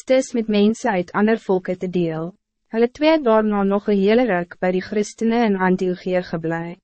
getstes met mensen uit ander volken te deel. Hulle twee daarna nog een hele ruk bij die christenen in Antiochie geblij.